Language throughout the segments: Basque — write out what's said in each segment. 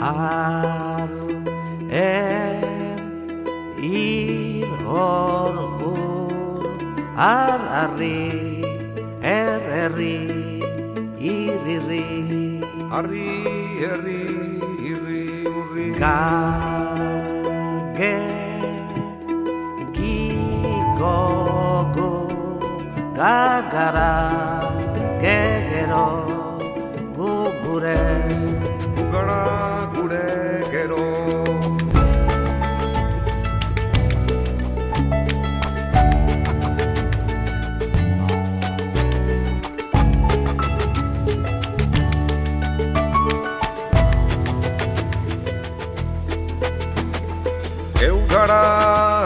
ar er ir hor hor ar arri er erri irri arri erri irri urri ga ge gi go go ga gara ge gero gu gure gara gure gero. Geu gara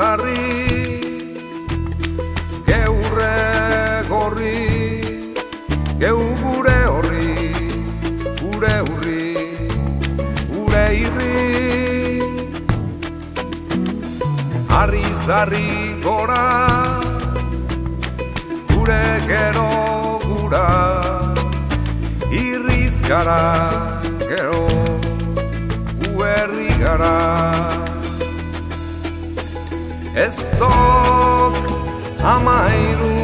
Zarri gora Gure gero gura Irriz gara gero Uerri gara. Ez dok amairu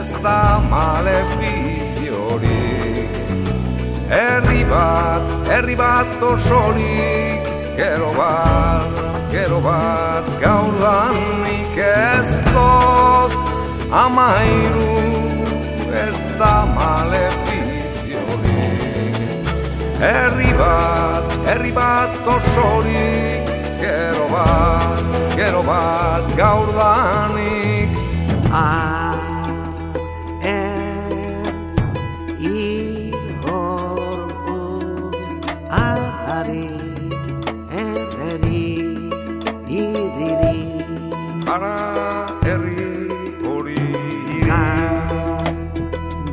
ez da malefiziorik Herri bat, herri bat osorik Gero bat, gero bat gaur danik Ez dok amairu ez da malefiziorik Herri bat, herri bat osorik Gero bat, gero bat gaur danik Ara herri hori ga iri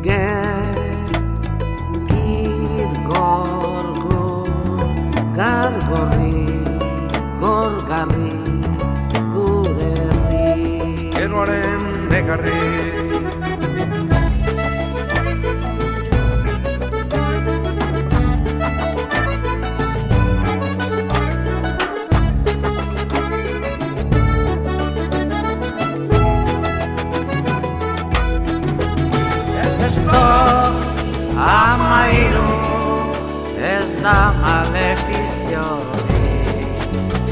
ge gir gor gor gorri gor garri gure herri. Geroaren negarri Ez da malefizio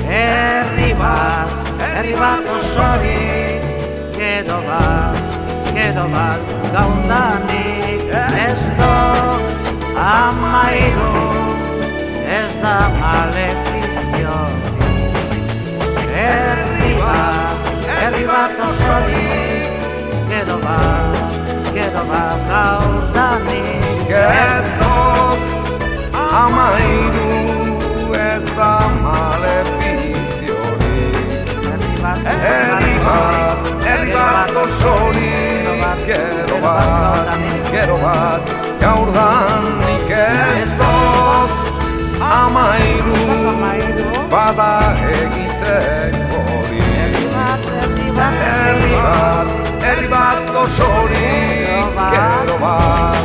Herri bat, herri bat osori Gedo bat, gedo bat gaundanik Ez da amairu Ez da malefizio Herri bat, herri bat osori Gedo bat, gedo bat gaundanik amairu ez da malefiziorik Herri bat, Herri bat, herri bat osorik Gero bat, gero bat gaur danik Ez dok amairu bada egiteko hori Herri bat, herri bat osorik Gero bat,